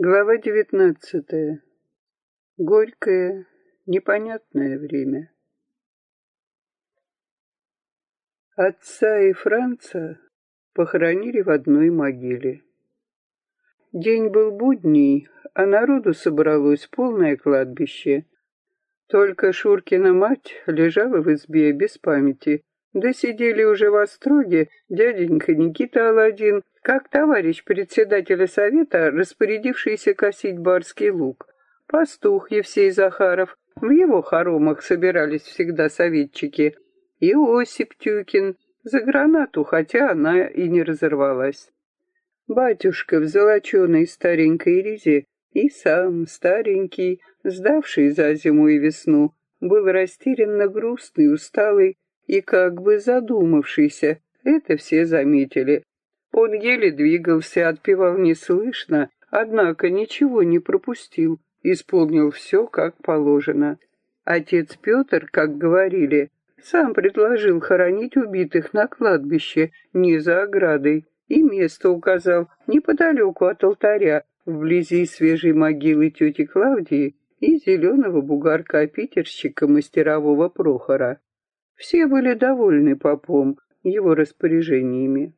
Глава девятнадцатая. Горькое, непонятное время. Отца и Франца похоронили в одной могиле. День был будний, а народу собралось полное кладбище. Только Шуркина мать лежала в избе без памяти, да сидели уже в остроге дяденька Никита Аладдин, как товарищ председателя совета, распорядившийся косить барский лук. Пастух Евсей Захаров, в его хоромах собирались всегда советчики, и Осип Тюкин, за гранату, хотя она и не разорвалась. Батюшка в золоченой старенькой ризе и сам старенький, сдавший за зиму и весну, был растерянно грустный, усталый, и как бы задумавшийся, это все заметили. Он еле двигался, отпевал неслышно, однако ничего не пропустил, исполнил все как положено. Отец Петр, как говорили, сам предложил хоронить убитых на кладбище, не за оградой, и место указал неподалеку от алтаря, вблизи свежей могилы тети Клавдии и зеленого бугарка-питерщика мастерового Прохора. Все были довольны попом, его распоряжениями.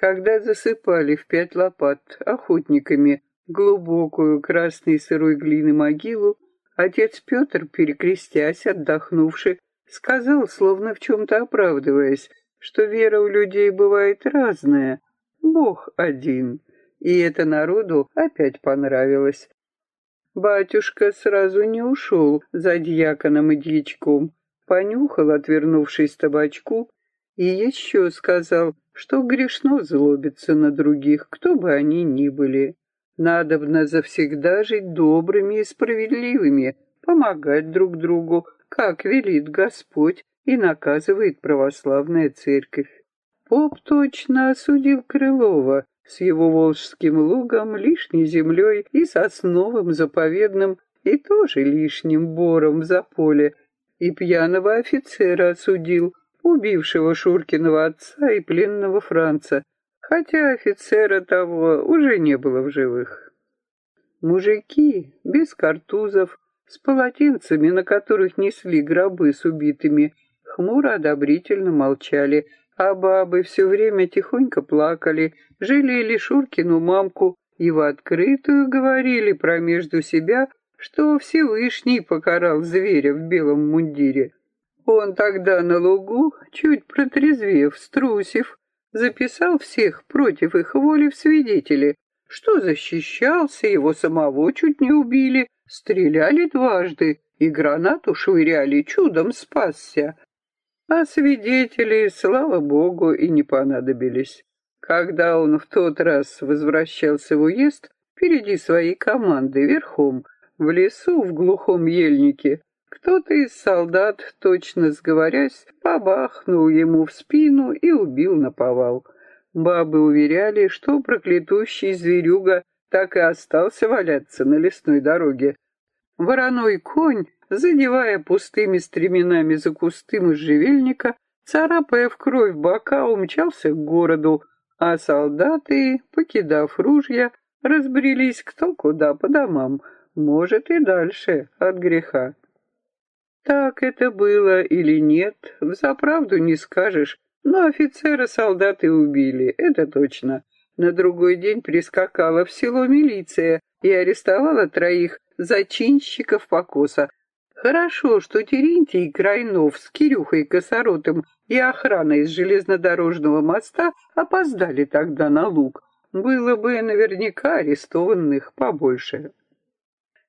Когда засыпали в пять лопат охотниками глубокую красной сырой глины могилу, отец Петр, перекрестясь, отдохнувший, сказал, словно в чем-то оправдываясь, что вера у людей бывает разная, Бог один, и это народу опять понравилось. Батюшка сразу не ушел за дьяконом и дьячком, понюхал, отвернувшись табачку, и еще сказал, что грешно злобиться на других, кто бы они ни были. Надобно завсегда жить добрыми и справедливыми, помогать друг другу, как велит Господь и наказывает православная церковь. Поп точно осудил Крылова с его волжским лугом, лишней землей и сосновым заповедным, и тоже лишним бором за поле, и пьяного офицера осудил, убившего Шуркиного отца и пленного Франца, хотя офицера того уже не было в живых. Мужики без картузов, с полотенцами, на которых несли гробы с убитыми, хмуро одобрительно молчали, а бабы все время тихонько плакали, жалели Шуркину мамку и в открытую говорили про между себя что Всевышний покарал зверя в белом мундире. Он тогда на лугу, чуть протрезвев, струсив, записал всех против их воли в свидетели, что защищался, его самого чуть не убили, стреляли дважды и гранату швыряли, чудом спасся. А свидетели, слава богу, и не понадобились. Когда он в тот раз возвращался в уезд, впереди своей команды верхом, в лесу, в глухом ельнике, кто-то из солдат, точно сговорясь, побахнул ему в спину и убил наповал. Бабы уверяли, что проклятущий зверюга так и остался валяться на лесной дороге. Вороной конь, задевая пустыми стременами за кусты можжевельника, царапая в кровь бока, умчался к городу, а солдаты, покидав ружья, разбрелись кто куда по домам — может и дальше от греха. Так это было или нет, взаправду не скажешь, но офицера солдаты убили, это точно. На другой день прискакала в село милиция и арестовала троих зачинщиков покоса. Хорошо, что Терентий Крайнов с Кирюхой Косоротом и охраной из железнодорожного моста опоздали тогда на луг. Было бы наверняка арестованных побольше.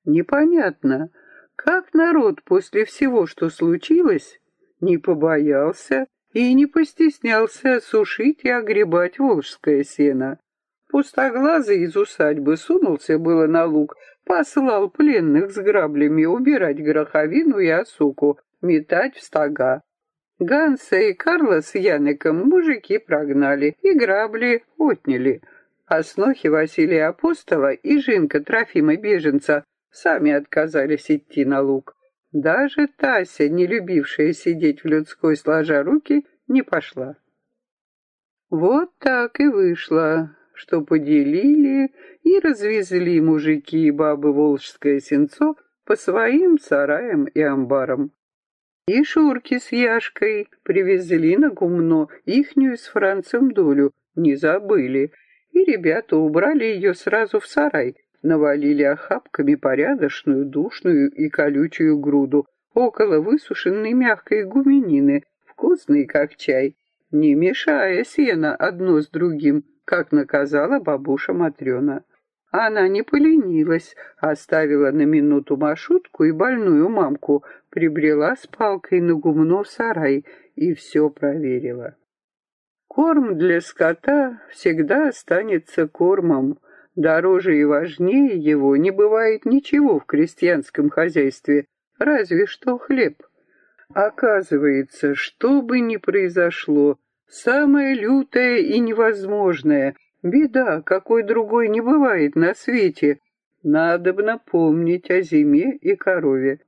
Непонятно, как народ после всего, что случилось, не побоялся и не постеснялся сушить и огребать волжское сено. Пустоглазый из усадьбы сунулся было на луг, послал пленных с граблями убирать гроховину и осуку, метать в стога. Ганса и Карла с Яныком мужики прогнали и грабли отняли. А снохи Василия Апостола и Жинка Трофима Беженца сами отказались идти на луг. Даже Тася, не любившая сидеть в людской сложа руки, не пошла. Вот так и вышло, что поделили и развезли мужики и бабы Волжское сенцо по своим сараям и амбарам. И Шурки с Яшкой привезли на гумно ихнюю с Францем долю, не забыли, и ребята убрали ее сразу в сарай, навалили охапками порядочную, душную и колючую груду около высушенной мягкой гуменины, вкусной как чай, не мешая сено одно с другим, как наказала бабуша Матрена. Она не поленилась, оставила на минуту Машутку и больную мамку, прибрела с палкой на гумно в сарай и все проверила. Корм для скота всегда останется кормом. Дороже и важнее его не бывает ничего в крестьянском хозяйстве, разве что хлеб. Оказывается, что бы ни произошло, самое лютое и невозможное, беда, какой другой не бывает на свете, надо бы напомнить о зиме и корове.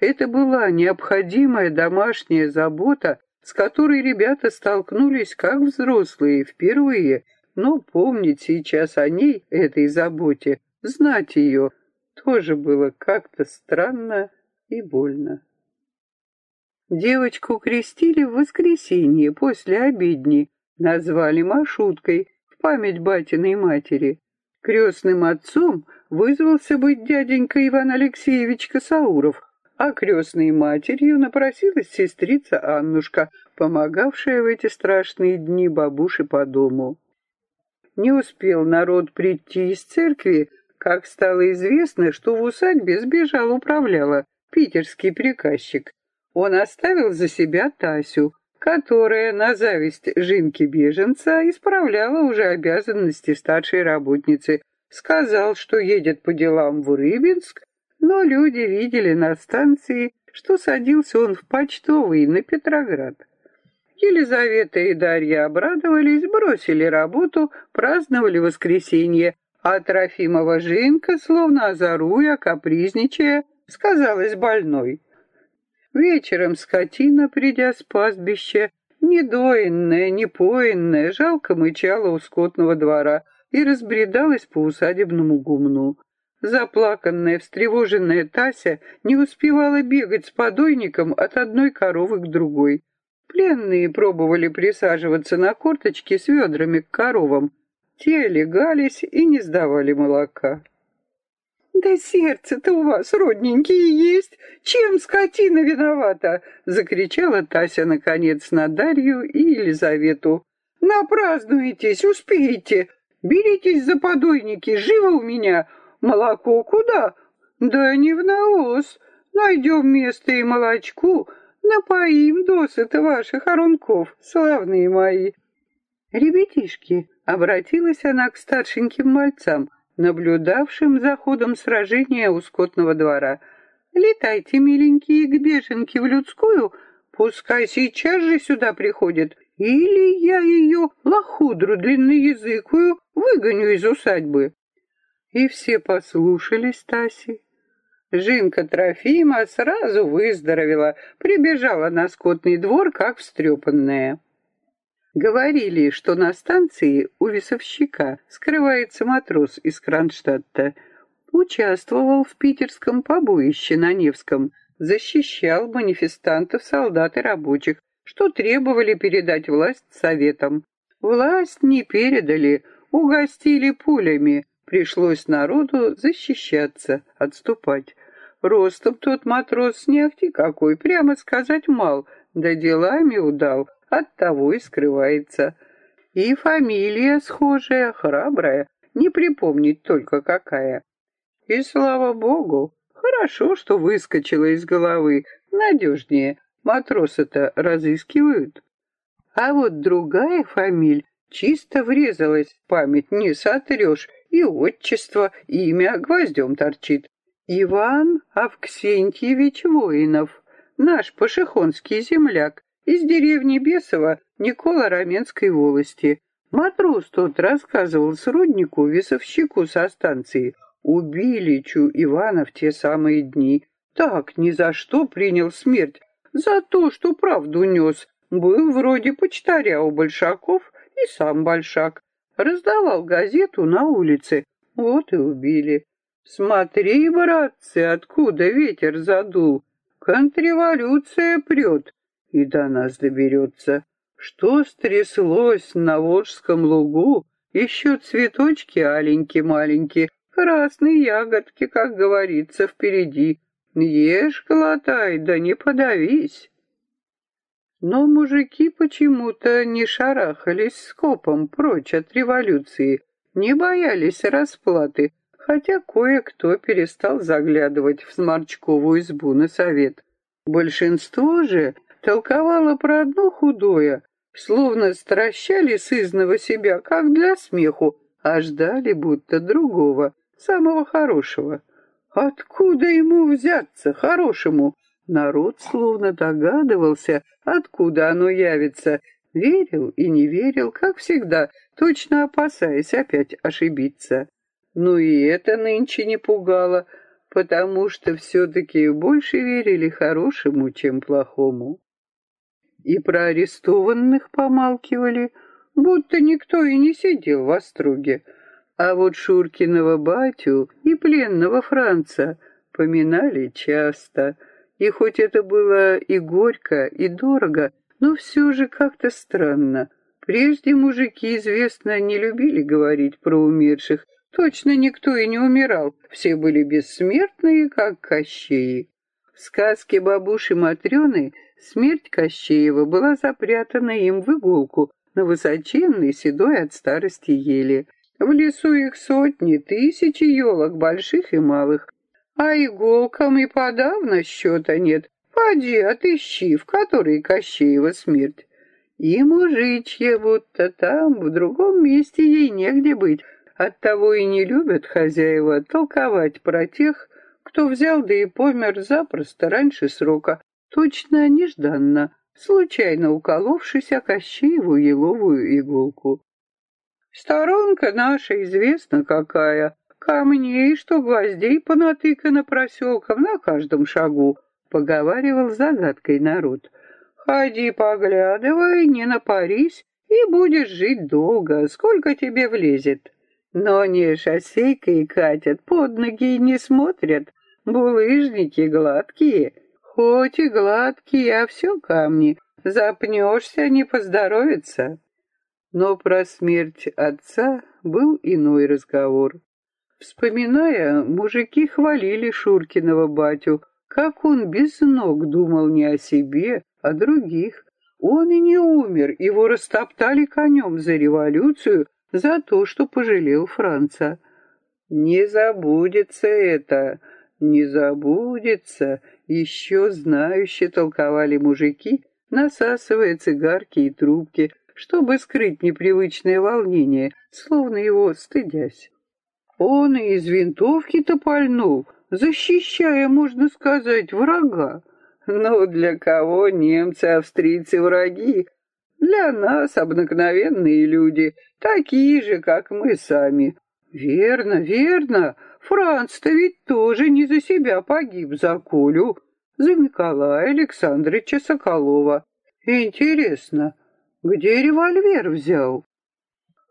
Это была необходимая домашняя забота, с которой ребята столкнулись как взрослые впервые, но помнить сейчас о ней, этой заботе, знать ее, тоже было как-то странно и больно. Девочку крестили в воскресенье после обедни, назвали Машуткой в память батиной матери. Крестным отцом вызвался быть дяденька Иван Алексеевич Косауров, а крестной матерью напросилась сестрица Аннушка, помогавшая в эти страшные дни бабуше по дому. Не успел народ прийти из церкви, как стало известно, что в усадьбе сбежал управляла питерский приказчик. Он оставил за себя Тасю, которая на зависть Жинки-беженца исправляла уже обязанности старшей работницы, сказал, что едет по делам в Рыбинск, но люди видели на станции, что садился он в почтовый на Петроград. Елизавета и Дарья обрадовались, бросили работу, праздновали воскресенье, а Трофимова Женька, словно озаруя, капризничая, сказалась больной. Вечером скотина, придя с пастбища, недоенная, непоенная, жалко мычала у скотного двора и разбредалась по усадебному гумну. Заплаканная, встревоженная Тася не успевала бегать с подойником от одной коровы к другой. Пленные пробовали присаживаться на корточки с ведрами к коровам. Те легались и не сдавали молока. «Да сердце-то у вас, родненькие, есть! Чем скотина виновата?» — закричала Тася, наконец, на Дарью и Елизавету. «Напразднуетесь, успеете! Беритесь за подойники, живо у меня! Молоко куда? Да не в навоз. Найдем место и молочку, напоим досыта ваших оронков, славные мои. Ребятишки, обратилась она к старшеньким мальцам, наблюдавшим за ходом сражения у скотного двора. Летайте, миленькие, к беженке в людскую, пускай сейчас же сюда приходит, или я ее лохудру длинноязыкую выгоню из усадьбы. И все послушались Таси. Жинка Трофима сразу выздоровела, прибежала на скотный двор, как встрепанная. Говорили, что на станции у весовщика скрывается матрос из Кронштадта. Участвовал в питерском побоище на Невском, защищал манифестантов, солдат и рабочих, что требовали передать власть советам. Власть не передали, угостили пулями, Пришлось народу защищаться, отступать. Ростом тот матрос не ахти какой, прямо сказать мал, да делами удал, оттого и скрывается. И фамилия схожая, храбрая, не припомнить только какая. И слава богу, хорошо, что выскочила из головы, надежнее, матросы-то разыскивают. А вот другая фамилия чисто врезалась в память, не сотрешь, и отчество, и имя гвоздем торчит. Иван Авксентьевич Воинов, наш пашихонский земляк, из деревни Бесова Никола Раменской волости. Матрос тот рассказывал сроднику, весовщику со станции. Убили Чу Ивана в те самые дни. Так, ни за что принял смерть. За то, что правду нес. Был вроде почтаря у большаков и сам большак. раздавал газету на улице. Вот и убили. Смотри, братцы, откуда ветер задул. Контрреволюция прет и до нас доберется. Что стряслось на Волжском лугу? Еще цветочки аленькие-маленькие, красные ягодки, как говорится, впереди. Ешь, глотай, да не подавись. Но мужики почему-то не шарахались скопом прочь от революции, не боялись расплаты, хотя кое-кто перестал заглядывать в Сморчкову избу на совет. Большинство же толковало про одно худое, словно стращали сызного себя, как для смеху, а ждали будто другого, самого хорошего. Откуда ему взяться, хорошему? Народ словно догадывался, откуда оно явится, верил и не верил, как всегда, точно опасаясь опять ошибиться. Но и это нынче не пугало, потому что все-таки больше верили хорошему, чем плохому. И про арестованных помалкивали, будто никто и не сидел в остроге. А вот Шуркиного батю и пленного Франца поминали часто — и хоть это было и горько, и дорого, но все же как-то странно. Прежде мужики, известно, не любили говорить про умерших. Точно никто и не умирал. Все были бессмертные, как Кощеи. В сказке бабуши Матрёны смерть Кощеева была запрятана им в иголку на высоченной, седой от старости ели. В лесу их сотни, тысячи елок, больших и малых, а иголкам и подавно счета нет. Поди, отыщи, в которой Кощеева смерть. И мужичья будто там, в другом месте ей негде быть. Оттого и не любят хозяева толковать про тех, кто взял да и помер запросто раньше срока, точно нежданно, случайно уколовшись о Кощееву еловую иголку. Сторонка наша известна какая, камней, что гвоздей понатыкано проселком на каждом шагу, поговаривал загадкой народ. Ходи, поглядывай, не напарись, и будешь жить долго, сколько тебе влезет. Но не шоссейкой катят, под ноги не смотрят, булыжники гладкие. Хоть и гладкие, а все камни, запнешься, не поздоровится. Но про смерть отца был иной разговор. Вспоминая, мужики хвалили Шуркиного батю, как он без ног думал не о себе, а других. Он и не умер, его растоптали конем за революцию, за то, что пожалел Франца. Не забудется это, не забудется, еще знающие толковали мужики, насасывая цигарки и трубки, чтобы скрыть непривычное волнение, словно его стыдясь. Он и из винтовки-то пальнул, защищая, можно сказать, врага. Но для кого немцы, австрийцы враги? Для нас обыкновенные люди, такие же, как мы сами. Верно, верно. Франц-то ведь тоже не за себя погиб, за Колю, за Николая Александровича Соколова. Интересно, где револьвер взял?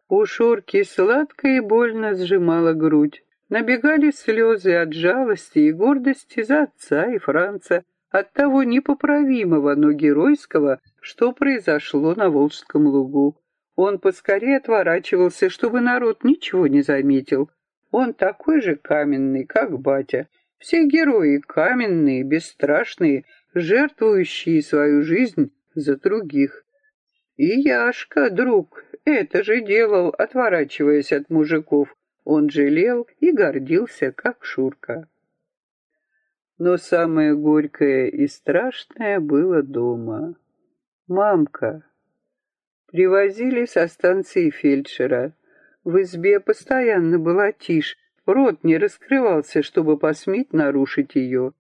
У Шурки сладко и больно сжимала грудь. Набегали слезы от жалости и гордости за отца и Франца, от того непоправимого, но геройского, что произошло на Волжском лугу. Он поскорее отворачивался, чтобы народ ничего не заметил. Он такой же каменный, как батя. Все герои каменные, бесстрашные, жертвующие свою жизнь за других. И Яшка, друг, это же делал, отворачиваясь от мужиков. Он жалел и гордился, как Шурка. Но самое горькое и страшное было дома. Мамка. Привозили со станции фельдшера. В избе постоянно была тишь, рот не раскрывался, чтобы посметь нарушить ее.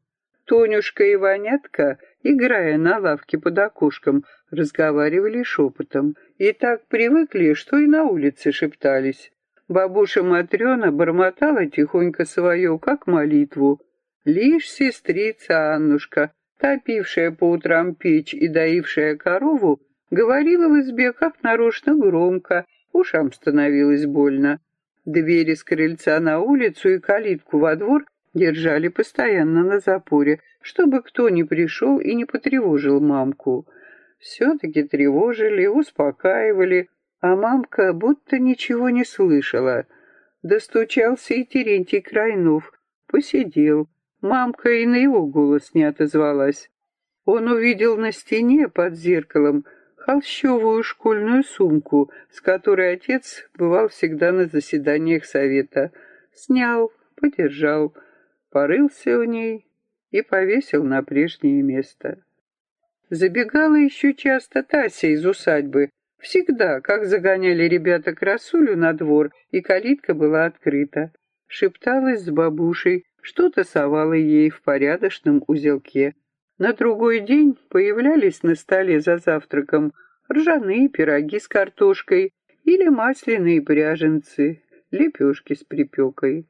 Тонюшка и Ванятка, играя на лавке под окошком, разговаривали шепотом и так привыкли, что и на улице шептались. Бабуша Матрена бормотала тихонько свое, как молитву. Лишь сестрица Аннушка, топившая по утрам печь и доившая корову, говорила в избе как нарочно громко, ушам становилось больно. Двери с крыльца на улицу и калитку во двор держали постоянно на запоре, чтобы кто не пришел и не потревожил мамку. Все-таки тревожили, успокаивали, а мамка будто ничего не слышала. Достучался и Терентий Крайнов, посидел. Мамка и на его голос не отозвалась. Он увидел на стене под зеркалом холщовую школьную сумку, с которой отец бывал всегда на заседаниях совета. Снял, подержал, порылся в ней и повесил на прежнее место. Забегала еще часто Тася из усадьбы. Всегда, как загоняли ребята красулю на двор, и калитка была открыта. Шепталась с бабушей, что-то совала ей в порядочном узелке. На другой день появлялись на столе за завтраком ржаные пироги с картошкой или масляные пряженцы, лепешки с припекой.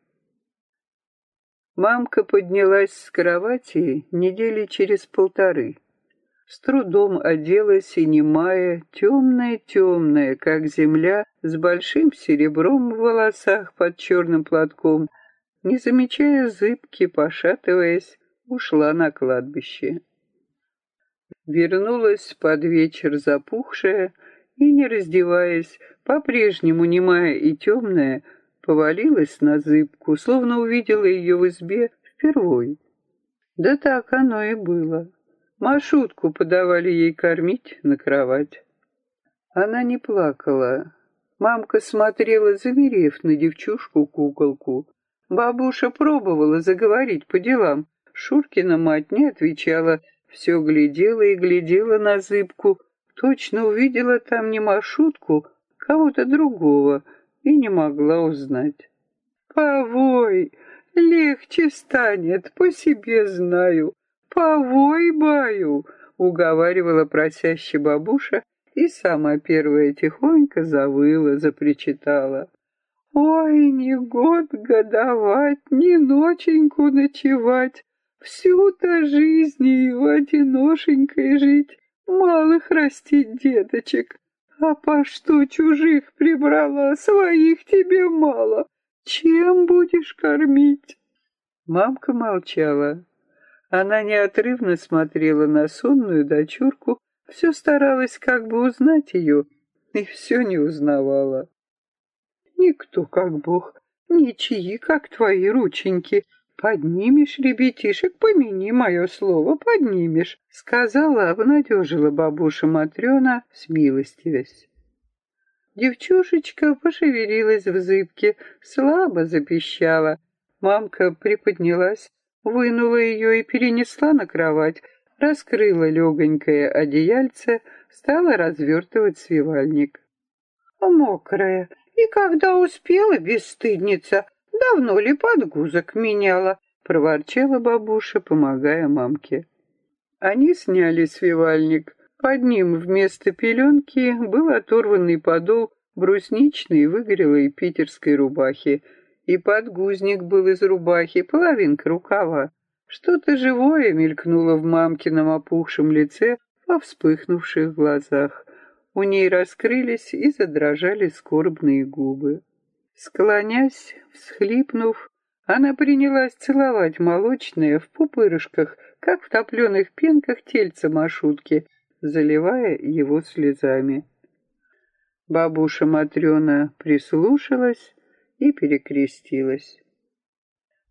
Мамка поднялась с кровати недели через полторы. С трудом оделась и немая, темная-темная, как земля, с большим серебром в волосах под черным платком, не замечая зыбки, пошатываясь, ушла на кладбище. Вернулась под вечер запухшая и, не раздеваясь, по-прежнему немая и темная, повалилась на зыбку, словно увидела ее в избе впервой. Да так оно и было. Машутку подавали ей кормить на кровать. Она не плакала. Мамка смотрела, замерев на девчушку-куколку. Бабуша пробовала заговорить по делам. Шуркина мать не отвечала, все глядела и глядела на зыбку. Точно увидела там не Машутку, кого-то другого — и не могла узнать. «Повой, легче станет, по себе знаю. Повой, баю!» — уговаривала просяще бабуша, и сама первая тихонько завыла, запричитала. «Ой, не год годовать, не ноченьку ночевать, всю-то жизнью одиношенькой жить, малых растить деточек, а по что чужих прибрала, своих тебе мало. Чем будешь кормить? Мамка молчала. Она неотрывно смотрела на сонную дочурку, все старалась как бы узнать ее, и все не узнавала. Никто как Бог, ничьи, как твои рученьки, «Поднимешь, ребятишек, помяни мое слово, поднимешь», — сказала, обнадежила бабуша Матрена, смилостивясь. Девчушечка пошевелилась в зыбке, слабо запищала. Мамка приподнялась, вынула ее и перенесла на кровать, раскрыла легонькое одеяльце, стала развертывать свивальник. «Мокрая, и когда успела, бесстыдница, Давно ли подгузок меняла?» — проворчала бабуша, помогая мамке. Они сняли свивальник. Под ним вместо пеленки был оторванный подол брусничной выгорелой питерской рубахи, и подгузник был из рубахи, половинка рукава. Что-то живое мелькнуло в мамкином опухшем лице во вспыхнувших глазах. У ней раскрылись и задрожали скорбные губы. Склонясь, всхлипнув, она принялась целовать молочное в пупырышках, как в топленых пенках тельца Машутки, заливая его слезами. Бабуша Матрена прислушалась и перекрестилась.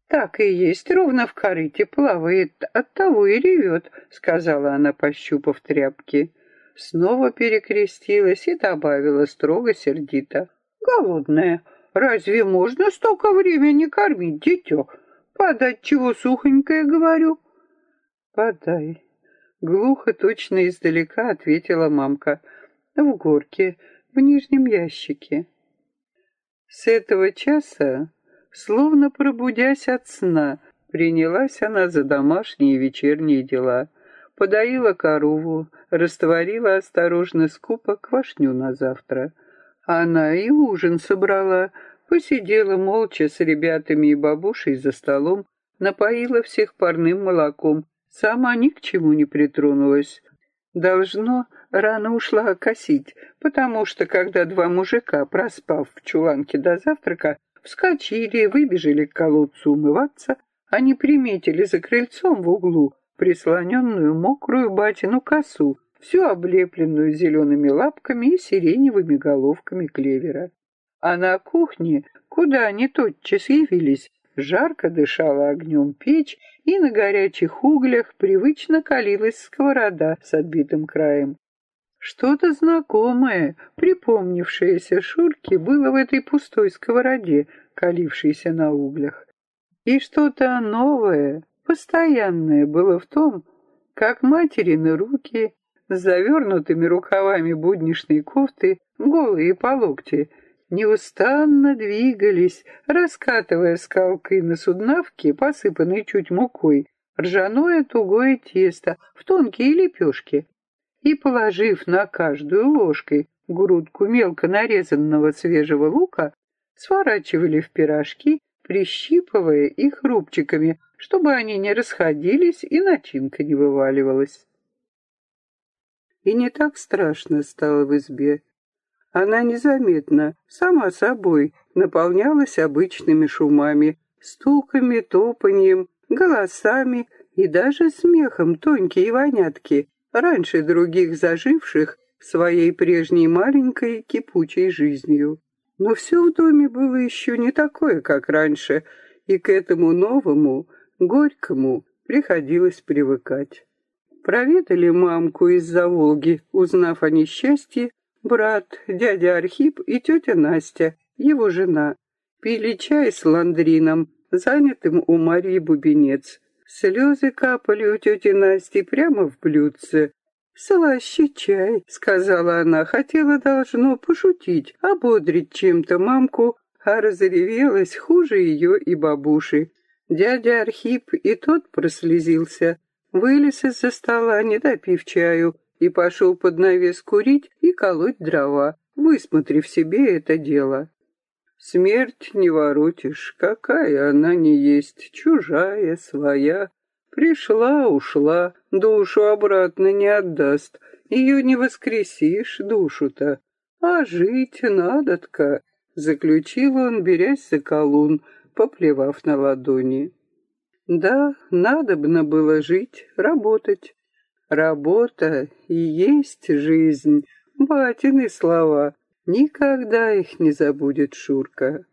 «Так и есть, ровно в корыте плавает, оттого и ревет», — сказала она, пощупав тряпки. Снова перекрестилась и добавила строго сердито. «Голодная, Разве можно столько времени кормить дитё? Подать чего сухонькое, говорю? Подай. Глухо, точно издалека ответила мамка. В горке, в нижнем ящике. С этого часа, словно пробудясь от сна, принялась она за домашние вечерние дела. Подоила корову, растворила осторожно скупо квашню на завтра — она и ужин собрала, посидела молча с ребятами и бабушей за столом, напоила всех парным молоком, сама ни к чему не притронулась. Должно, рано ушла косить, потому что, когда два мужика, проспав в чуланке до завтрака, вскочили, выбежали к колодцу умываться, они приметили за крыльцом в углу прислоненную мокрую батину косу, всю облепленную зелеными лапками и сиреневыми головками клевера. А на кухне, куда они тотчас явились, жарко дышала огнем печь, и на горячих углях привычно калилась сковорода с отбитым краем. Что-то знакомое, припомнившееся Шурке, было в этой пустой сковороде, калившейся на углях. И что-то новое, постоянное было в том, как материны руки с завернутыми рукавами будничной кофты, голые по локти, неустанно двигались, раскатывая скалкой на суднавке, посыпанной чуть мукой, ржаное тугое тесто в тонкие лепешки, и, положив на каждую ложкой грудку мелко нарезанного свежего лука, сворачивали в пирожки, прищипывая их рубчиками, чтобы они не расходились и начинка не вываливалась. И не так страшно стало в избе. Она незаметно, сама собой, наполнялась обычными шумами, стуками, топаньем, голосами и даже смехом тонкие вонятки, раньше других заживших своей прежней маленькой кипучей жизнью. Но все в доме было еще не такое, как раньше, и к этому новому, горькому приходилось привыкать. Проведали мамку из-за Волги, узнав о несчастье, брат, дядя Архип и тетя Настя, его жена, пили чай с ландрином, занятым у Марии Бубенец. Слезы капали у тети Насти прямо в блюдце. «Слаще чай», — сказала она, хотела, должно, пошутить, ободрить чем-то мамку, а разревелась хуже ее и бабуши. Дядя Архип и тот прослезился, вылез из-за стола, не допив чаю, и пошел под навес курить и колоть дрова, высмотрев себе это дело. Смерть не воротишь, какая она не есть, чужая, своя. Пришла, ушла, душу обратно не отдаст, ее не воскресишь, душу-то. А жить надо-тка, заключил он, берясь за колун, поплевав на ладони. Да, надобно было жить, работать. Работа и есть жизнь, батины слова. Никогда их не забудет Шурка.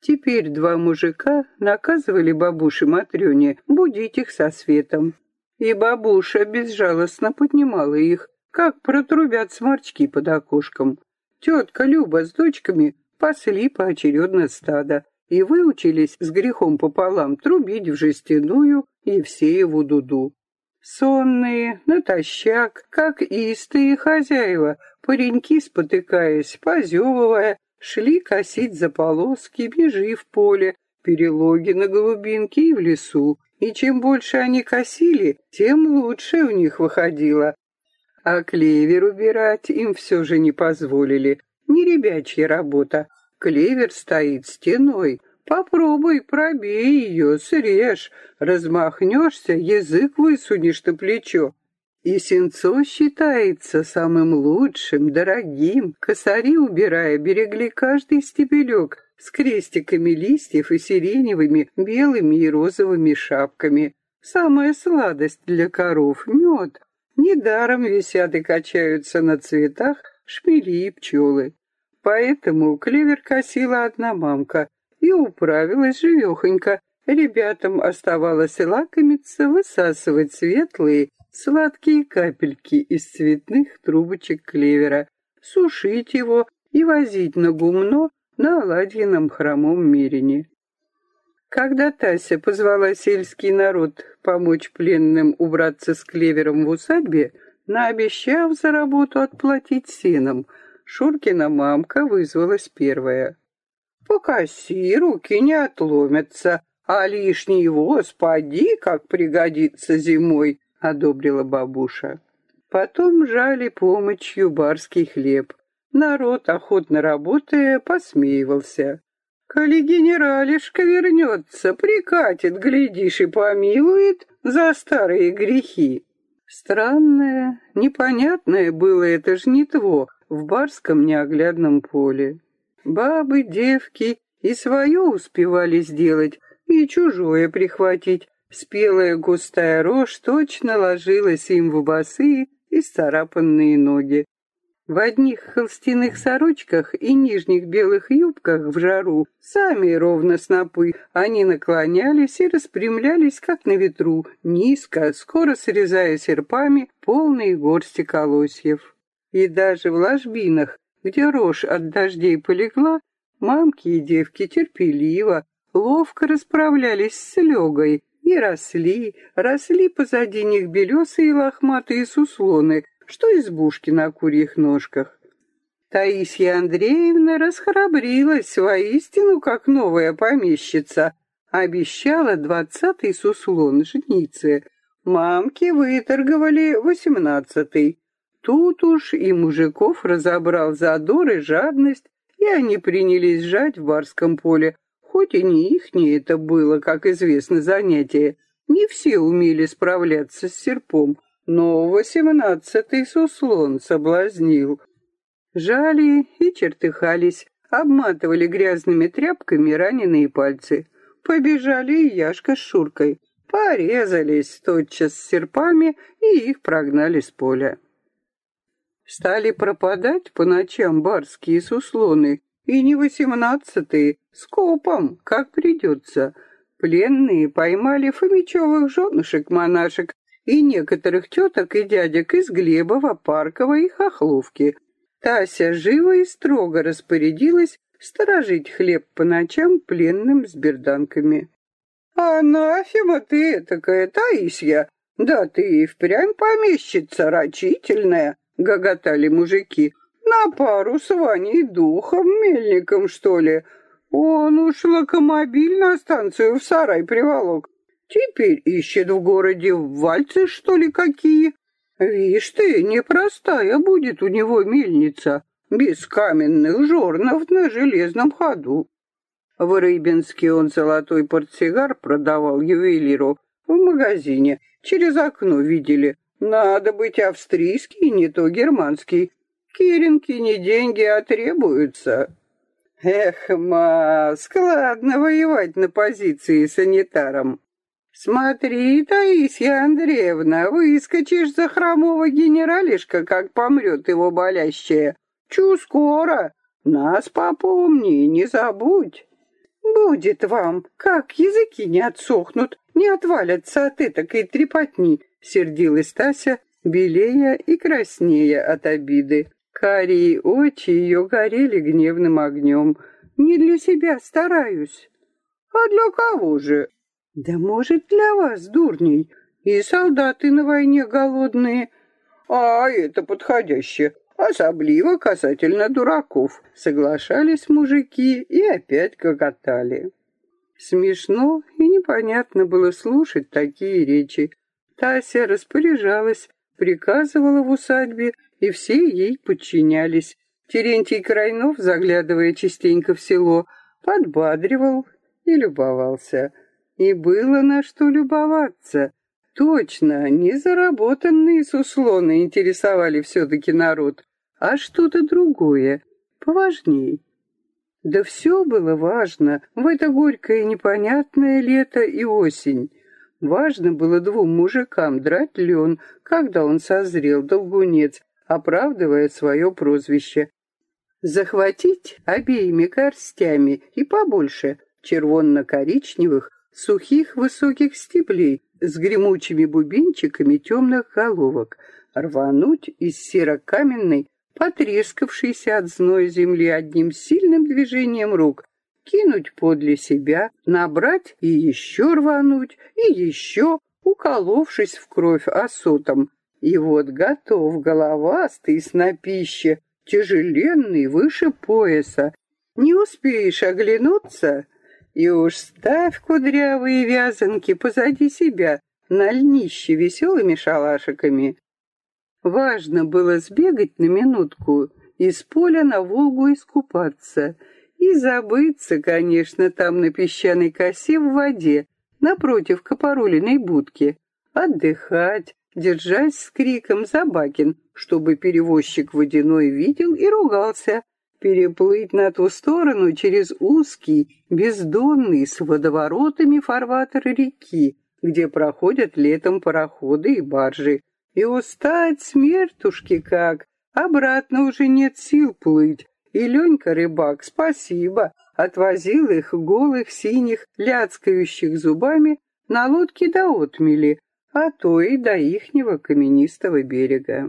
Теперь два мужика наказывали бабуше Матрёне будить их со светом. И бабуша безжалостно поднимала их, как протрубят сморчки под окошком. Тетка Люба с дочками пасли поочередно стадо и выучились с грехом пополам трубить в жестяную и все его дуду. Сонные, натощак, как истые хозяева, пареньки, спотыкаясь, позевывая, шли косить за полоски, бежи в поле, перелоги на голубинке и в лесу. И чем больше они косили, тем лучше у них выходило. А клевер убирать им все же не позволили. Не ребячья работа. Клевер стоит стеной, Попробуй, пробей ее, срежь, размахнешься, язык высунешь на плечо. И сенцо считается самым лучшим, дорогим. Косари, убирая, берегли каждый стебелек с крестиками листьев и сиреневыми, белыми и розовыми шапками. Самая сладость для коров — мед. Недаром висят и качаются на цветах шмели и пчелы. Поэтому клевер косила одна мамка — и управилась живехонько. Ребятам оставалось лакомиться, высасывать светлые, сладкие капельки из цветных трубочек клевера, сушить его и возить на гумно на оладьином хромом мерине. Когда Тася позвала сельский народ помочь пленным убраться с клевером в усадьбе, наобещав за работу отплатить сеном, Шуркина мамка вызвалась первая. Покоси, руки не отломятся, а лишний воз поди, как пригодится зимой, — одобрила бабуша. Потом жали помощью барский хлеб. Народ, охотно работая, посмеивался. Коли генералишка вернется, прикатит, глядишь, и помилует за старые грехи. Странное, непонятное было это жнитво в барском неоглядном поле. Бабы, девки и свое успевали сделать, и чужое прихватить. Спелая густая рожь точно ложилась им в босые и царапанные ноги. В одних холстяных сорочках и нижних белых юбках в жару, сами ровно снопы, они наклонялись и распрямлялись, как на ветру, низко, скоро срезая серпами полные горсти колосьев. И даже в ложбинах, где рожь от дождей полегла, мамки и девки терпеливо, ловко расправлялись с легой и росли, росли позади них белесые лохматые суслоны, что избушки на курьих ножках. Таисия Андреевна расхрабрилась воистину, как новая помещица. Обещала двадцатый суслон жнице. Мамки выторговали восемнадцатый. Тут уж и мужиков разобрал задор и жадность, и они принялись жать в барском поле, хоть и не ихнее это было, как известно, занятие. Не все умели справляться с серпом, но восемнадцатый суслон соблазнил. Жали и чертыхались, обматывали грязными тряпками раненые пальцы. Побежали и Яшка с Шуркой. Порезались тотчас с серпами и их прогнали с поля. Стали пропадать по ночам барские суслоны, и не восемнадцатые, скопом, как придется. Пленные поймали Фомичевых женушек-монашек и некоторых теток и дядек из Глебова, Паркова и Хохловки. Тася живо и строго распорядилась сторожить хлеб по ночам пленным с берданками. «Анафема ты такая, Таисья! Да ты и впрямь помещица рачительная!» — гоготали мужики. «На пару с Ваней Духом, мельником, что ли? Он уж локомобиль на станцию в сарай приволок. Теперь ищет в городе вальцы, что ли, какие? Вишь ты, непростая будет у него мельница, без каменных жорнов на железном ходу. В Рыбинске он золотой портсигар продавал ювелиру в магазине. Через окно видели. Надо быть австрийский, не то германский. Киринки не деньги, а требуются. Эх, ма, складно воевать на позиции санитаром. «Смотри, Таисия Андреевна, выскочишь за хромого генералишка, как помрет его болящая. Чу скоро. Нас попомни, не забудь». «Будет вам, как языки не отсохнут, не отвалятся от этакой трепотни», — сердилась Тася, белея и краснея от обиды. Карие очи ее горели гневным огнем. «Не для себя стараюсь». «А для кого же?» Да может, для вас, дурней, и солдаты на войне голодные. А это подходяще, особливо касательно дураков, соглашались мужики и опять гоготали. Смешно и непонятно было слушать такие речи. Тася распоряжалась, приказывала в усадьбе, и все ей подчинялись. Терентий Крайнов, заглядывая частенько в село, подбадривал и любовался – и было на что любоваться. Точно, не заработанные суслоны интересовали все-таки народ, а что-то другое, поважней. Да все было важно в это горькое непонятное лето и осень. Важно было двум мужикам драть лен, когда он созрел, долгунец, оправдывая свое прозвище. Захватить обеими горстями и побольше червонно-коричневых сухих высоких стеблей с гремучими бубенчиками темных головок, рвануть из серо-каменной, потрескавшейся от зноя земли одним сильным движением рук, кинуть подле себя, набрать и еще рвануть, и еще, уколовшись в кровь осотом. И вот готов головастый снопище, тяжеленный, выше пояса. Не успеешь оглянуться — и уж ставь кудрявые вязанки позади себя на льнище веселыми шалашиками. Важно было сбегать на минутку из поля на Волгу искупаться и забыться, конечно, там на песчаной косе в воде, напротив Копорулиной будки, отдыхать, держась с криком Забакин, чтобы перевозчик водяной видел и ругался. Переплыть на ту сторону через узкий, бездонный, с водоворотами фарватер реки, где проходят летом пароходы и баржи, и устать смертушки как, обратно уже нет сил плыть. И Ленька рыбак, спасибо, отвозил их голых, синих, ляцкающих зубами на лодке до отмели, а то и до ихнего каменистого берега.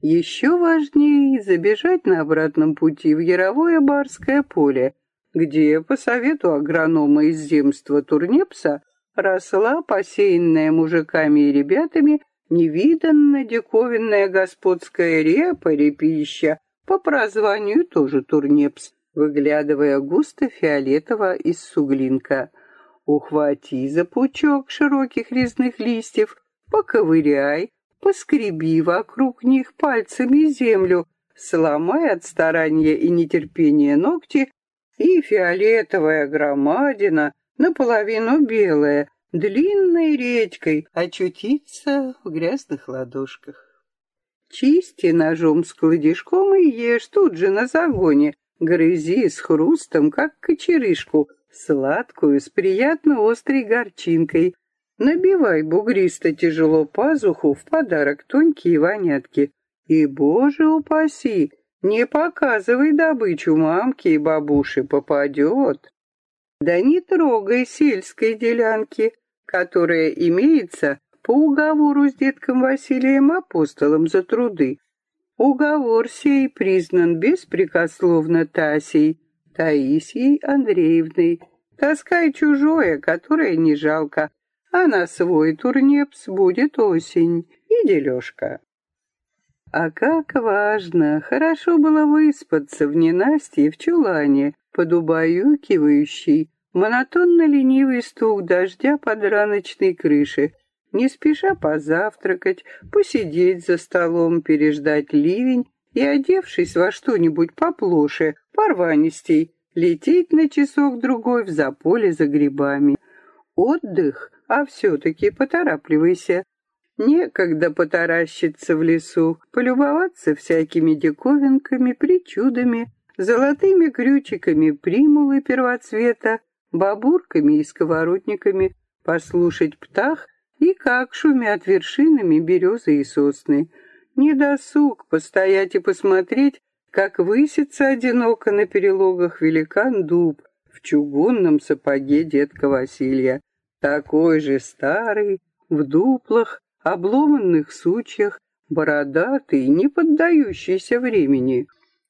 Еще важнее забежать на обратном пути в Яровое Барское поле, где, по совету агронома из земства Турнепса, росла посеянная мужиками и ребятами невиданно диковинная господская репа, репища, по прозванию тоже Турнепс, выглядывая густо фиолетово из суглинка. Ухвати за пучок широких резных листьев, поковыряй, поскреби вокруг них пальцами землю, сломай от старания и нетерпения ногти, и фиолетовая громадина, наполовину белая, длинной редькой очутиться в грязных ладошках. Чисти ножом с кладишком и ешь тут же на загоне, грызи с хрустом, как кочерышку, сладкую, с приятно острой горчинкой. Набивай бугристо тяжело пазуху в подарок тонкие вонятки. И, боже упаси, не показывай добычу мамке и бабуше, попадет. Да не трогай сельской делянки, которая имеется по уговору с детком Василием Апостолом за труды. Уговор сей признан беспрекословно Тасей, Таисией Андреевной. Таскай чужое, которое не жалко, а на свой турнепс будет осень и дележка. А как важно, хорошо было выспаться в ненастье в чулане, под убаюкивающий, монотонно-ленивый стук дождя под раночной крышей, не спеша позавтракать, посидеть за столом, переждать ливень и, одевшись во что-нибудь поплоше, порванистей, лететь на часок-другой в заполе за грибами. Отдых, а все-таки поторапливайся. Некогда потаращиться в лесу, полюбоваться всякими диковинками, причудами, золотыми крючиками примулы первоцвета, бабурками и сковородниками, послушать птах и как шумят вершинами березы и сосны. Не досуг постоять и посмотреть, как высится одиноко на перелогах великан дуб в чугунном сапоге детка Василия, такой же старый, в дуплах, обломанных сучьях, бородатый, не поддающийся времени.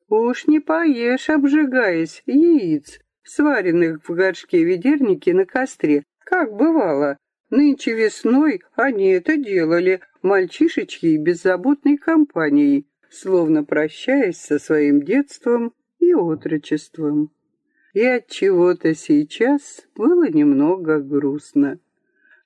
Уж не поешь, обжигаясь, яиц, сваренных в горшке ведерники на костре, как бывало. Нынче весной они это делали, мальчишечьей беззаботной компанией, словно прощаясь со своим детством и отрочеством. И от чего-то сейчас было немного грустно.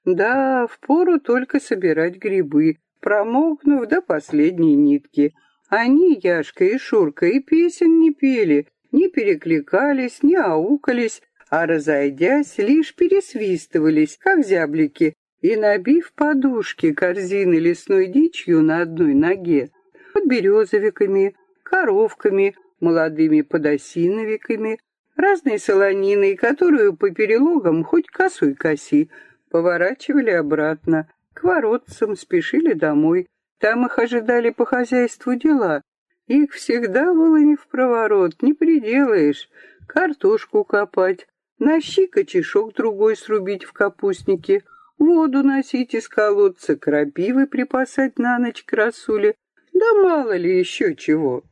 Да, впору только собирать грибы, промокнув до последней нитки. Они, Яшка и Шурка, и песен не пели, не перекликались, не аукались, а, разойдясь, лишь пересвистывались, как зяблики, и, набив подушки корзины лесной дичью на одной ноге, под березовиками, коровками, молодыми подосиновиками, разной солониной, которую по перелогам хоть косой коси, поворачивали обратно, к воротцам спешили домой. Там их ожидали по хозяйству дела, их всегда было не в проворот, не приделаешь. Картошку копать, на кочешок другой срубить в капустнике, воду носить из колодца, крапивы припасать на ночь к расуле, да мало ли еще чего.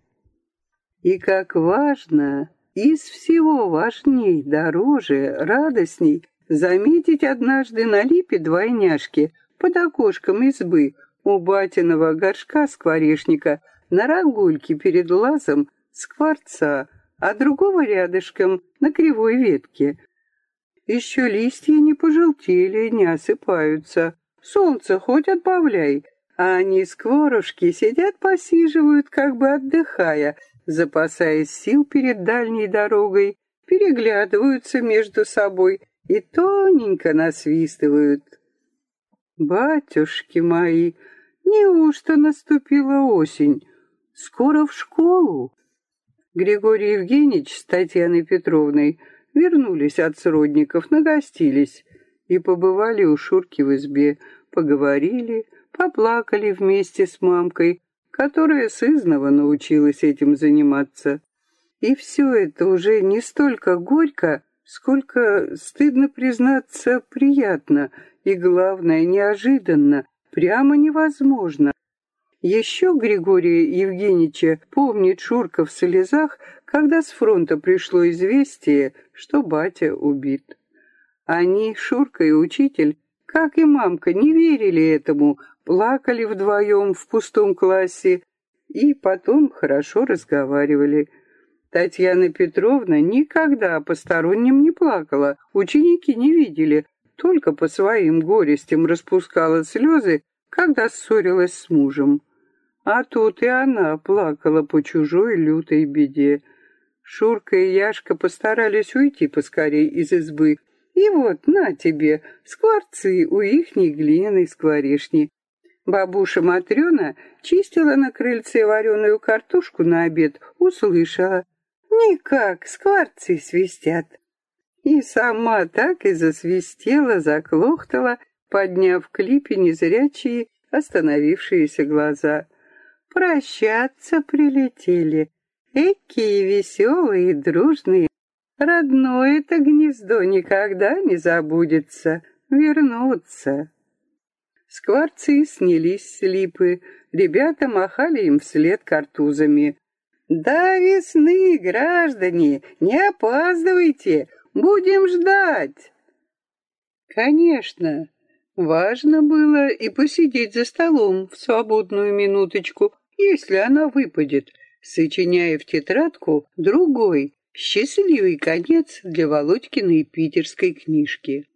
И как важно, из всего важней, дороже, радостней, заметить однажды на липе двойняшки под окошком избы у батиного горшка скворечника на рогульке перед лазом скворца, а другого рядышком на кривой ветке. Еще листья не пожелтели, не осыпаются. Солнце хоть отбавляй, а они, скворушки, сидят посиживают, как бы отдыхая, запасаясь сил перед дальней дорогой, переглядываются между собой и тоненько насвистывают. «Батюшки мои!» Неужто наступила осень? Скоро в школу? Григорий Евгеньевич с Татьяной Петровной вернулись от сродников, нагостились и побывали у Шурки в избе, поговорили, поплакали вместе с мамкой, которая сызнова научилась этим заниматься. И все это уже не столько горько, сколько, стыдно признаться, приятно и, главное, неожиданно, прямо невозможно. Еще Григория Евгеньевича помнит Шурка в слезах, когда с фронта пришло известие, что батя убит. Они, Шурка и учитель, как и мамка, не верили этому, плакали вдвоем в пустом классе и потом хорошо разговаривали. Татьяна Петровна никогда о постороннем не плакала, ученики не видели, только по своим горестям распускала слезы, когда ссорилась с мужем. А тут и она плакала по чужой лютой беде. Шурка и Яшка постарались уйти поскорей из избы. И вот, на тебе, скворцы у ихней глиняной скворечни. Бабуша Матрена чистила на крыльце вареную картошку на обед, услышала. Никак, скворцы свистят. И сама так и засвистела, заклохтала, подняв к липе незрячие, остановившиеся глаза. Прощаться прилетели, экие веселые и дружные. Родное это гнездо никогда не забудется, вернуться. Скворцы снялись с липы, ребята махали им вслед картузами. «До весны, граждане, не опаздывайте, будем ждать!» Конечно, важно было и посидеть за столом в свободную минуточку, если она выпадет, сочиняя в тетрадку другой, счастливый конец для Володькиной питерской книжки.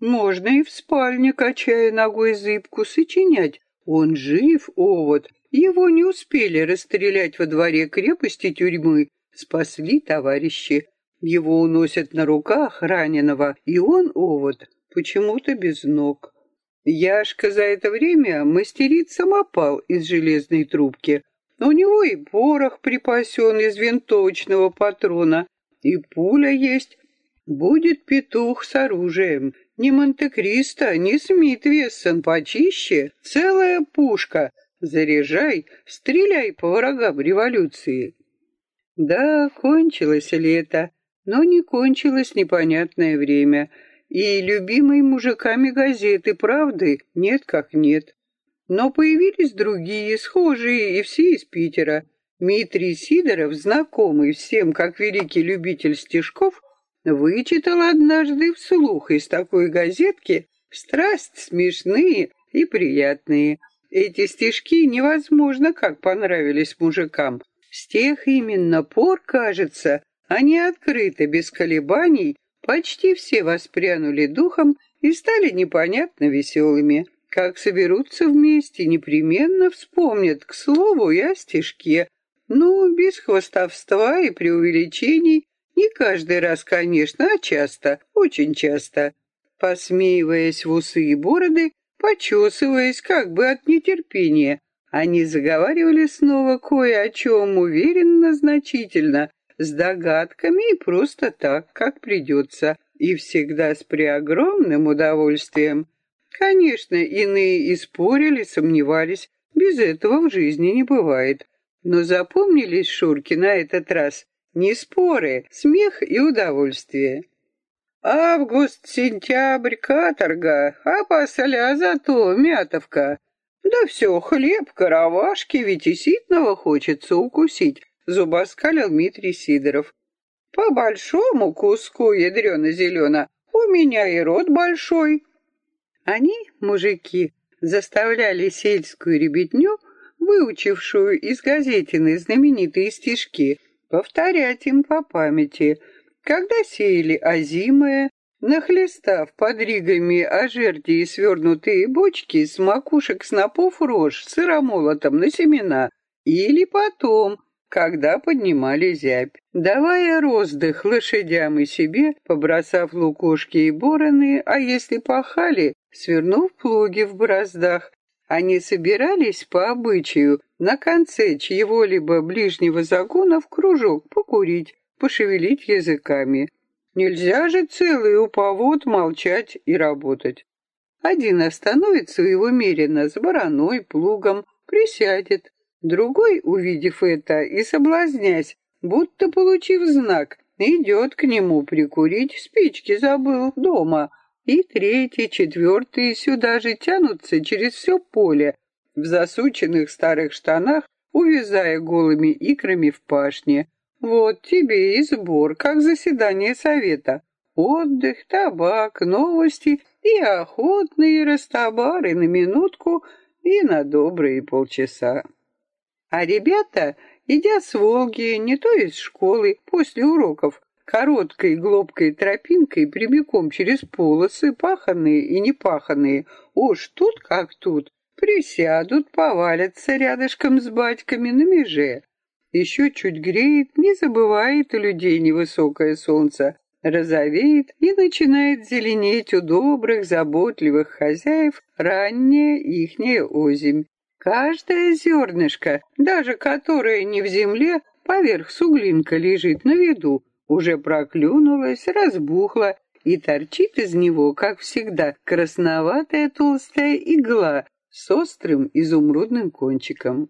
Можно и в спальне, качая ногой зыбку, сочинять. Он жив, овод. Его не успели расстрелять во дворе крепости тюрьмы. Спасли товарищи. Его уносят на руках раненого, и он, овод, почему-то без ног. Яшка за это время мастерит самопал из железной трубки. У него и порох припасен из винтовочного патрона, и пуля есть. Будет петух с оружием. Ни Монте-Кристо, ни Смит-Вессон почище. Целая пушка. Заряжай, стреляй по врагам революции. Да, кончилось лето, но не кончилось непонятное время — и любимой мужиками газеты «Правды» нет как нет. Но появились другие, схожие, и все из Питера. Дмитрий Сидоров, знакомый всем как великий любитель стишков, вычитал однажды вслух из такой газетки страсть смешные и приятные. Эти стишки невозможно как понравились мужикам. С тех именно пор, кажется, они открыто, без колебаний, Почти все воспрянули духом и стали непонятно веселыми. Как соберутся вместе, непременно вспомнят, к слову, и о стишке. Ну, без хвостовства и преувеличений, не каждый раз, конечно, а часто, очень часто. Посмеиваясь в усы и бороды, почесываясь как бы от нетерпения, они заговаривали снова кое о чем уверенно, значительно, с догадками и просто так, как придется, и всегда с преогромным удовольствием. Конечно, иные и спорили, сомневались, без этого в жизни не бывает. Но запомнились Шурки на этот раз не споры, смех и удовольствие. Август-сентябрь каторга, а после зато мятовка. Да все, хлеб, каравашки, ведь и ситного хочется укусить зубоскалил Дмитрий Сидоров. По большому куску ядрено-зелено у меня и рот большой. Они, мужики, заставляли сельскую ребятню, выучившую из газетины знаменитые стишки, повторять им по памяти, когда сеяли озимое, нахлестав подригами ожерди и свернутые бочки с макушек снопов рожь сыромолотом на семена, или потом, когда поднимали зябь, давая роздых лошадям и себе, побросав лукошки и бороны, а если пахали, свернув плуги в бороздах, Они собирались по обычаю на конце чьего-либо ближнего загона в кружок покурить, пошевелить языками. Нельзя же целый уповод молчать и работать. Один остановится и умеренно с бараной, плугом, присядет. Другой, увидев это и соблазнясь, будто получив знак, идет к нему прикурить, спички забыл дома. И третий, четвертый сюда же тянутся через все поле, в засученных старых штанах, увязая голыми икрами в пашне. Вот тебе и сбор, как заседание совета. Отдых, табак, новости и охотные растабары на минутку и на добрые полчаса. А ребята, идя с Волги, не то из школы, после уроков, короткой глобкой тропинкой прямиком через полосы, паханные и непаханные, уж тут как тут, присядут, повалятся рядышком с батьками на меже. Еще чуть греет, не забывает у людей невысокое солнце, розовеет и начинает зеленеть у добрых, заботливых хозяев ранняя ихняя озимь. Каждое зернышко, даже которое не в земле, поверх суглинка лежит на виду, уже проклюнулось, разбухло и торчит из него, как всегда, красноватая толстая игла с острым изумрудным кончиком.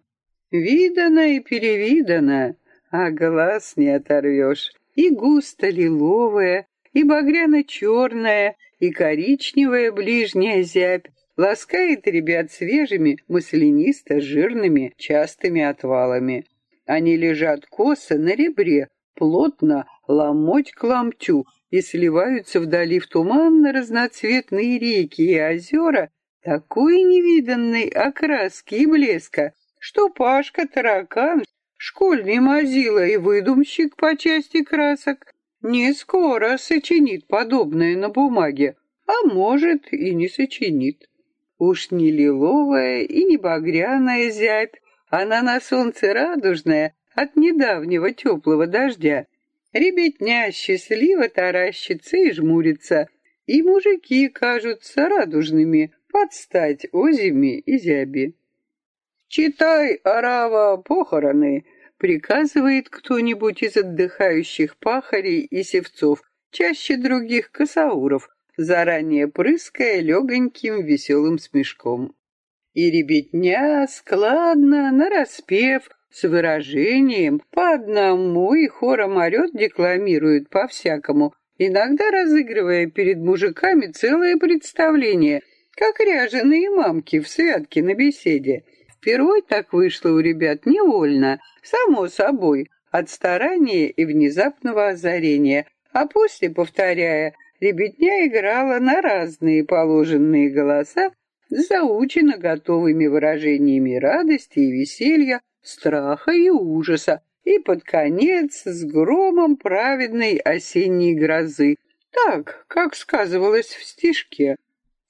Видано и перевидано, а глаз не оторвешь и густо-лиловая, и багряно-черная, и коричневая ближняя зябь ласкает ребят свежими, маслянисто-жирными, частыми отвалами. Они лежат косо на ребре, плотно, ломоть к ломтю, и сливаются вдали в туманно-разноцветные реки и озера такой невиданной окраски и блеска, что Пашка, таракан, Школьный мазила и выдумщик по части красок не скоро сочинит подобное на бумаге, а может и не сочинит. Уж не лиловая и не багряная зябь, она на солнце радужная от недавнего теплого дождя. Ребятня счастливо таращится и жмурится, и мужики кажутся радужными под стать озими и зяби. «Читай, Арава, похороны!» — приказывает кто-нибудь из отдыхающих пахарей и севцов, чаще других косауров, заранее прыская легоньким веселым смешком. И ребятня складно, нараспев, с выражением, по одному и хором орет декламирует по-всякому, иногда разыгрывая перед мужиками целое представление, как ряженые мамки в святке на беседе — Впервой так вышло у ребят невольно, само собой, от старания и внезапного озарения, а после, повторяя, ребятня играла на разные положенные голоса с заучено готовыми выражениями радости и веселья, страха и ужаса, и под конец с громом праведной осенней грозы, так, как сказывалось в стишке.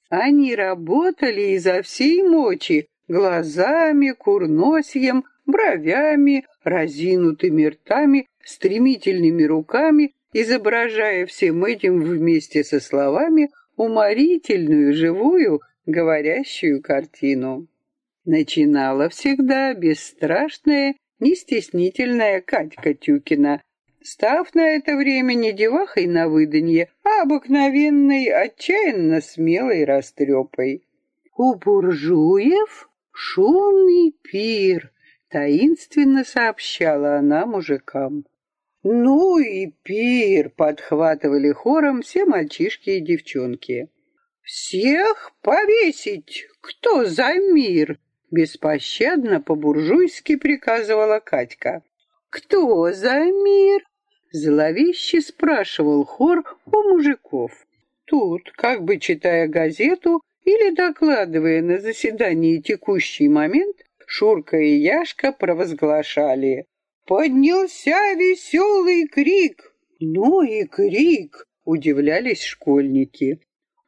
Они работали изо всей мочи, глазами, курносьем, бровями, разинутыми ртами, стремительными руками, изображая всем этим вместе со словами уморительную, живую, говорящую картину. Начинала всегда бесстрашная, нестеснительная Катька Тюкина, став на это время не девахой на выданье, а обыкновенной, отчаянно смелой растрепой. «У буржуев «Шумный пир!» — таинственно сообщала она мужикам. «Ну и пир!» — подхватывали хором все мальчишки и девчонки. «Всех повесить! Кто за мир?» — беспощадно по-буржуйски приказывала Катька. «Кто за мир?» — зловеще спрашивал хор у мужиков. Тут, как бы читая газету, или докладывая на заседании текущий момент, Шурка и Яшка провозглашали «Поднялся веселый крик!» «Ну и крик!» — удивлялись школьники.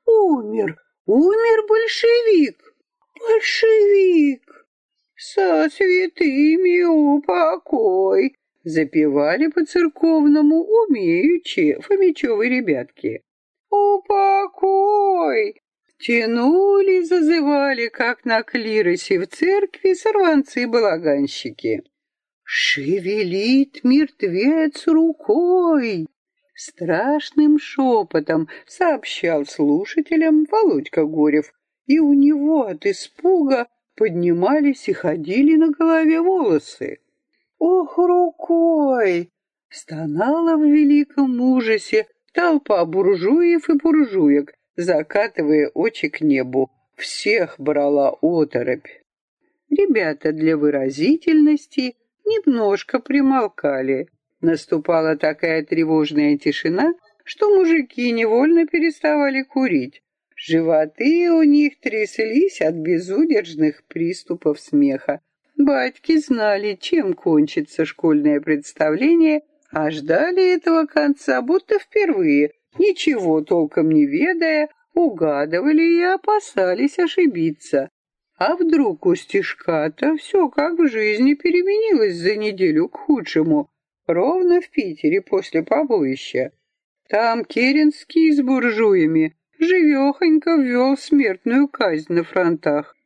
«Умер! Умер большевик! Большевик! Со святыми упокой!» Запевали по-церковному умеючи Фомичевы ребятки. «Упокой! Тянули, зазывали, как на клиросе в церкви сорванцы-балаганщики. Шевелит мертвец рукой. Страшным шепотом сообщал слушателям Володька Горев, и у него от испуга поднимались и ходили на голове волосы. «Ох, рукой!» — стонала в великом ужасе толпа буржуев и буржуек, закатывая очи к небу. Всех брала оторопь. Ребята для выразительности немножко примолкали. Наступала такая тревожная тишина, что мужики невольно переставали курить. Животы у них тряслись от безудержных приступов смеха. Батьки знали, чем кончится школьное представление, а ждали этого конца будто впервые, ничего толком не ведая, угадывали и опасались ошибиться. А вдруг у стишка-то все как в жизни переменилось за неделю к худшему, ровно в Питере после побоища. Там Керенский с буржуями живехонько ввел смертную казнь на фронтах.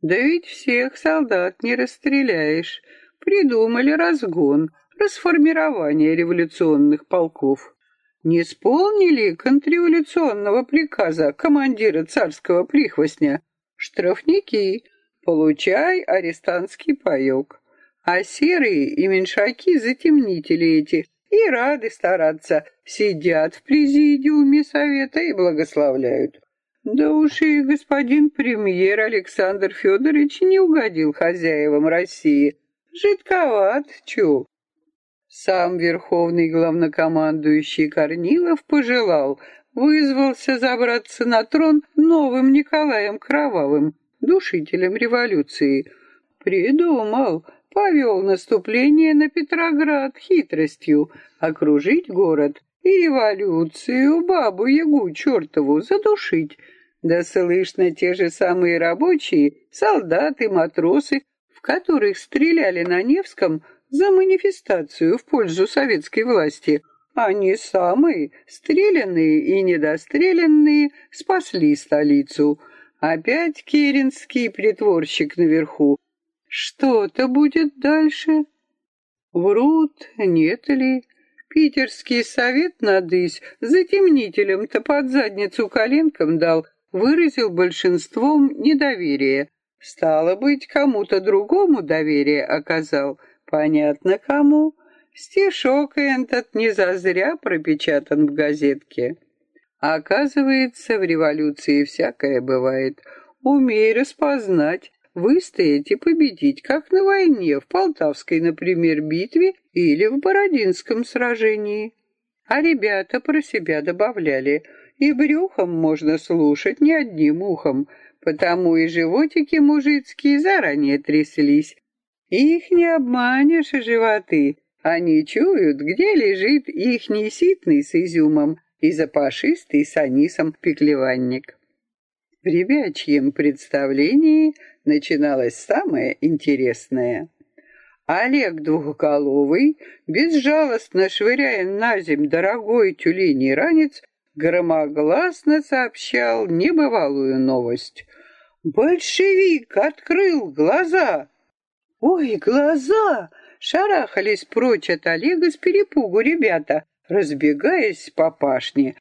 Да ведь всех солдат не расстреляешь. Придумали разгон, расформирование революционных полков. Не исполнили контрреволюционного приказа командира царского прихвостня. Штрафники, получай арестантский паёк. А серые и меньшаки-затемнители эти и рады стараться, сидят в президиуме совета и благословляют. Да уж и господин премьер Александр Федорович не угодил хозяевам России. Жидковат, чу. Сам верховный главнокомандующий Корнилов пожелал, вызвался забраться на трон новым Николаем Кровавым, душителем революции. Придумал, повел наступление на Петроград хитростью, окружить город и революцию бабу-ягу чертову задушить. Да слышно те же самые рабочие, солдаты, матросы, в которых стреляли на Невском за манифестацию в пользу советской власти. Они самые, стрелянные и недостреленные, спасли столицу. Опять керенский притворщик наверху, что-то будет дальше. Врут, нет ли? Питерский совет надысь затемнителем-то под задницу коленком дал, выразил большинством недоверие. Стало быть, кому-то другому доверие оказал. Понятно, кому. Стишок этот не зазря пропечатан в газетке. Оказывается, в революции всякое бывает. Умей распознать, выстоять и победить, как на войне, в Полтавской, например, битве или в Бородинском сражении. А ребята про себя добавляли, и брюхом можно слушать не одним ухом, потому и животики мужицкие заранее тряслись. Их не обманешь, животы, они чуют, где лежит ихний ситный с изюмом и запашистый с анисом пеклеванник. В ребячьем представлении начиналось самое интересное. Олег Двухголовый, безжалостно швыряя на земь дорогой тюленей ранец, громогласно сообщал небывалую новость. «Большевик открыл глаза!» «Ой, глаза!» Шарахались прочь от Олега с перепугу ребята, разбегаясь по пашне.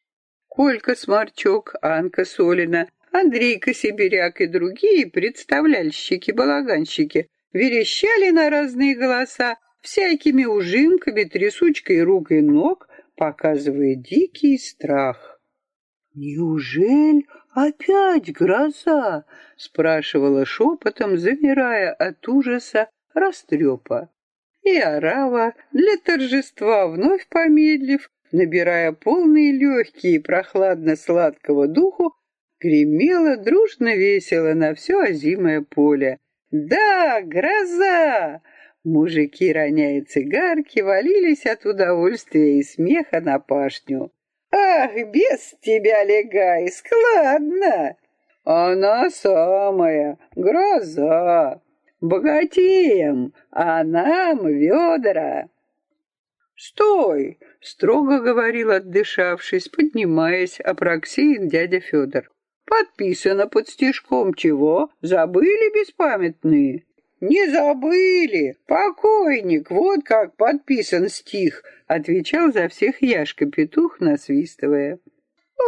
Колька Сморчок, Анка Солина — Андрейка Сибиряк и другие представляльщики-балаганщики верещали на разные голоса, всякими ужимками, трясучкой рук и ног, показывая дикий страх. «Неужели опять гроза?» — спрашивала шепотом, замирая от ужаса растрепа. И Арава, для торжества вновь помедлив, набирая полные легкие прохладно-сладкого духу, Гремело дружно весело на все озимое поле. «Да, гроза!» Мужики, роняя цигарки, валились от удовольствия и смеха на пашню. «Ах, без тебя, легай, складно!» «Она самая, гроза! Богатеем, а нам ведра!» «Стой!» — строго говорил, отдышавшись, поднимаясь, Апраксиин дядя Федор. Подписано под стежком чего? Забыли беспамятные? Не забыли. Покойник, вот как подписан стих, отвечал за всех Яшка-петух, насвистывая.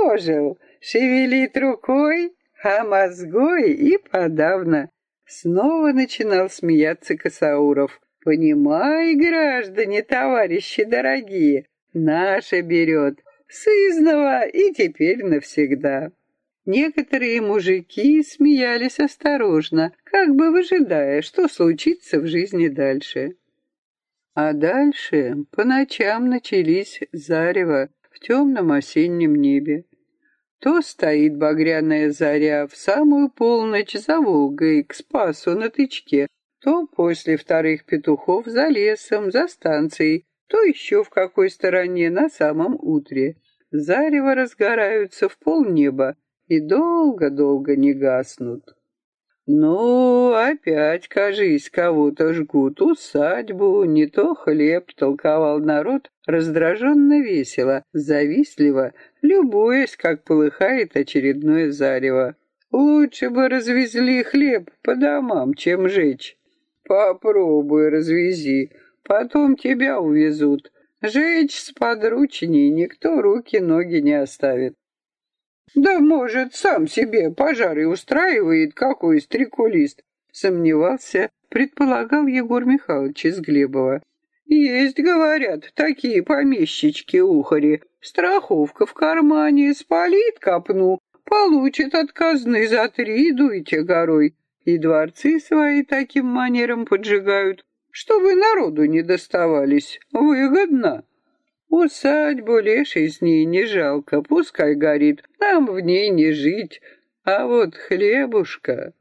Ожил, шевелит рукой, а мозгой и подавно. Снова начинал смеяться Косауров. «Понимай, граждане, товарищи дорогие, наша берет, сызнова и теперь навсегда». Некоторые мужики смеялись осторожно, как бы выжидая, что случится в жизни дальше. А дальше по ночам начались зарево в темном осеннем небе. То стоит багряная заря в самую полночь за Волгой к Спасу на тычке, то после вторых петухов за лесом, за станцией, то еще в какой стороне на самом утре. Зарево разгораются в полнеба и долго-долго не гаснут. «Ну, опять, кажись, кого-то жгут усадьбу, не то хлеб», — толковал народ, раздраженно весело, завистливо, любуясь, как полыхает очередное зарево. «Лучше бы развезли хлеб по домам, чем жечь». «Попробуй развези, потом тебя увезут. Жечь с подручней никто руки-ноги не оставит». Да, может, сам себе пожары устраивает какой стрекулист, сомневался, предполагал Егор Михайлович из Глебова. Есть, говорят, такие помещички-ухари. Страховка в кармане, спалит копну, получит от казны за три, дуйте горой. И дворцы свои таким манером поджигают, чтобы народу не доставались. Выгодно. Усадьбу леший с ней не жалко, пускай горит, нам в ней не жить, а вот хлебушка.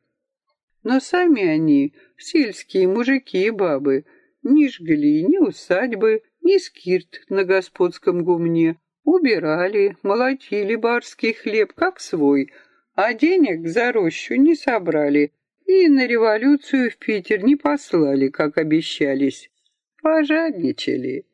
Но сами они, сельские мужики и бабы, не жгли ни усадьбы, ни скирт на господском гумне, убирали, молотили барский хлеб как свой, а денег за рощу не собрали и на революцию в Питер не послали, как обещались. Пожадничали.